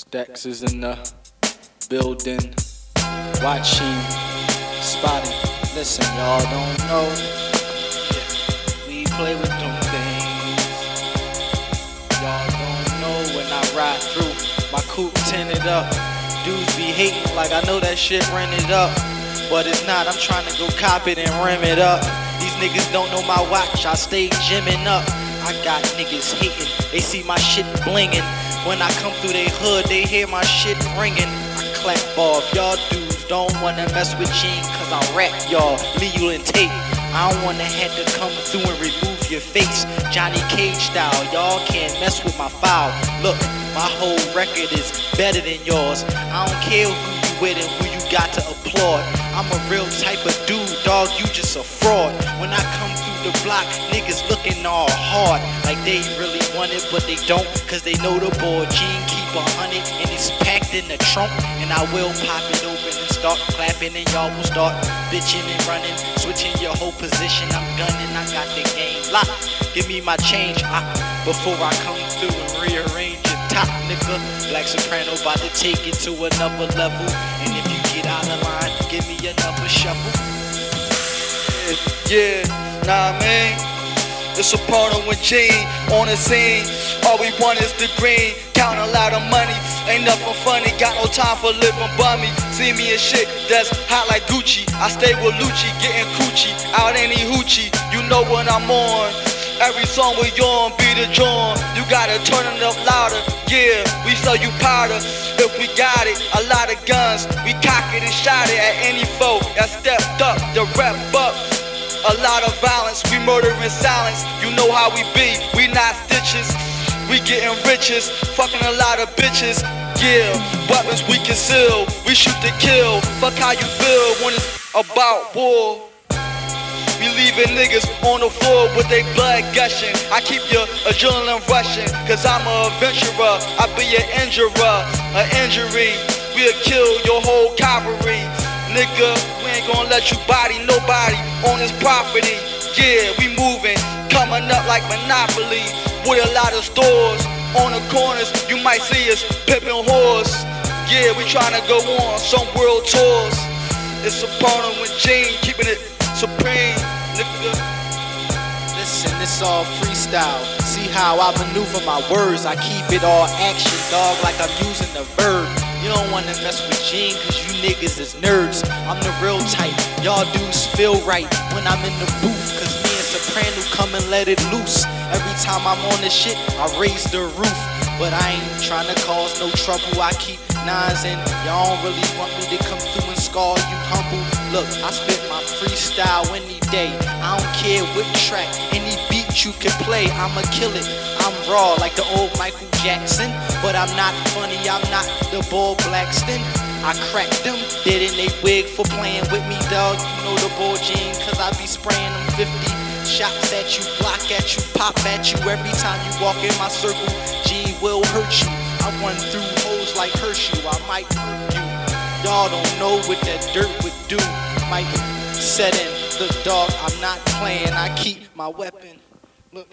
Stackz is in the building, watching, spotting. Listen, y'all don't know. We play with them things. Y'all don't know when I ride through my coupe tinted up. Dudes be hating like I know that shit rented up. But it's not, I'm trying to go cop it and rim it up. These niggas don't know my watch, I stay gymming up. I got niggas hating, they see my shit blinging. When I come through they hood, they hear my shit ringing. I clap off, y'all dudes don't wanna mess with Gene, cause I rap y'all, leave you in tape. I don't wanna have to come through and remove your face. Johnny Cage style, y'all can't mess with my file. Look, my whole record is better than yours. I don't care who you with and who you got to applaud. I'm a real type of dude, dog, you just a fraud. When I come through the block, niggas looking all hard. Like they really want it, but they don't, cause they know the boy Gene keep a hundred and it's packed in the trunk. And I will pop it open and start clapping, and y'all will start bitching and running, switching your whole position. I'm gunning, I got the game locked. Give me my change ah, before I come through and rearrange your top, nigga. Black Soprano about to take it to another level. And if you get out of line, give me another shuffle. Yeah, nah, man. It's Soprano and Gene on the scene. All we want is the green. Count a lot of money. Ain't nothing funny. Got no time for living bummy. See me and shit that's hot like Gucci. I stay with Lucci, getting coochie. Out any hoochie. You know what I'm on. Every song we on, be the joint. You gotta turn it up louder. Yeah, we sell you powder. If we got it, a lot of guns. We cock it and shot it at any foe that stepped up, the rep up. A lot of violence, we murder in silence. You know how we be, we not stitches. We getting riches, fucking a lot of bitches. Yeah, weapons we conceal, we shoot to kill. Fuck how you feel when it's about war. Leaving niggas on the floor with their blood gushing. I keep your adrenaline rushing, cause I'm a adventurer. I be an injurer, an injury. We'll kill your whole cavalry. Nigga, we ain't gonna let you body nobody on this property. Yeah, we moving, coming up like Monopoly with a lot of stores. On the corners, you might see us pimping whores. Yeah, we trying to go on some world tours. It's Soprano and Gene keeping it supreme. Listen, it's all freestyle. See how I maneuver my words. I keep it all action, dog, like I'm using the verb. You don't wanna mess with Gene, cause you niggas is nerds. I'm the real type. Y'all dudes feel right when I'm in the booth, cause me and Soprano come and let it loose. Every time I'm on the shit, I raise the roof. But I ain't trying to cause no trouble. I keep nines and y'all don't really want me to come through and scar you humble. Look, I spit my freestyle any day. Track, any beat you can play. I'ma kill it. I'm raw like the old Michael Jackson. But I'm not funny, I'm not the ball Blackston. I crack them dead in they wig for playing with me, dog. You know the ball Gene, cause I be spraying them 50 shots at you, block at you, pop at you every time you walk in my circle. G will hurt you. I run through holes like Hershey, I might hurt you. Y'all don't know what that dirt would do. Might set in. Look, dog, I'm not playing. I keep my weapon. Look.